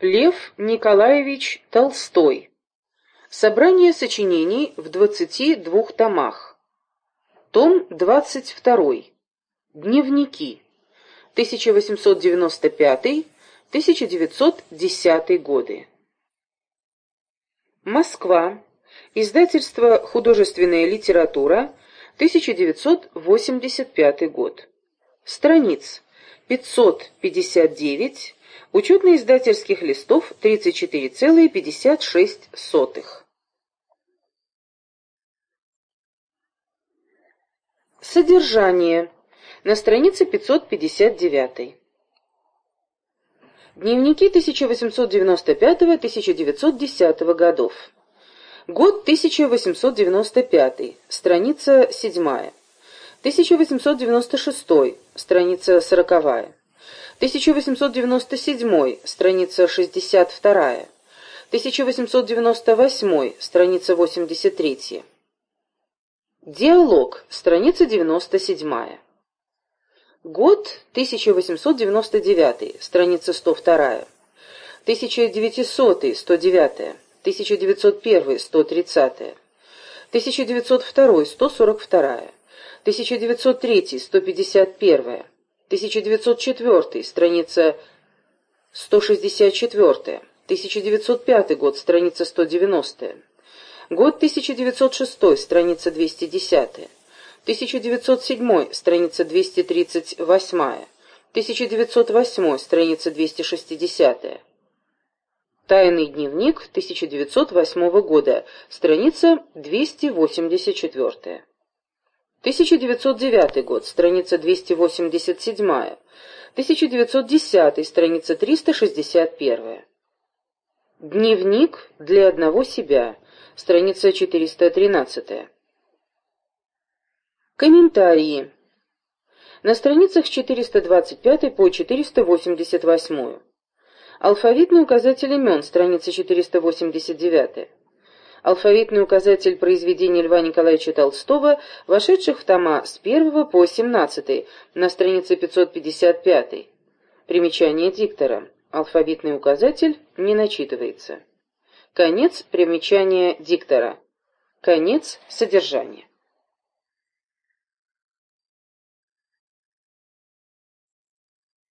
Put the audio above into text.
Лев Николаевич Толстой. Собрание сочинений в 22 томах. Том 22. Дневники. 1895-1910 годы. Москва. Издательство «Художественная литература», 1985 год. Страниц 559 Учетно-издательских листов 34,56. Содержание. На странице 559. Дневники 1895-1910 годов. Год 1895, страница 7. 1896, страница 40. 1897, страница 62. 1898, страница 83. Диалог, страница 97. Год 1899, страница 102. 1900, 109. 1901, 130. 1902, 142. 1903, 151. 1904, страница 164, 1905 год, страница 190, год 1906, страница 210, 1907, страница 238, 1908, страница 260, Тайный дневник 1908 года, страница 284. 1909 год, страница 287, 1910, страница 361. Дневник для одного себя, страница 413. Комментарии. На страницах 425 по 488. Алфавитный указатель имен, страница 489 алфавитный указатель произведений Льва Николаевича Толстого, вошедших в тома с 1 по 17 на странице 555. Примечание диктора. Алфавитный указатель не начитывается. Конец примечания диктора. Конец содержания.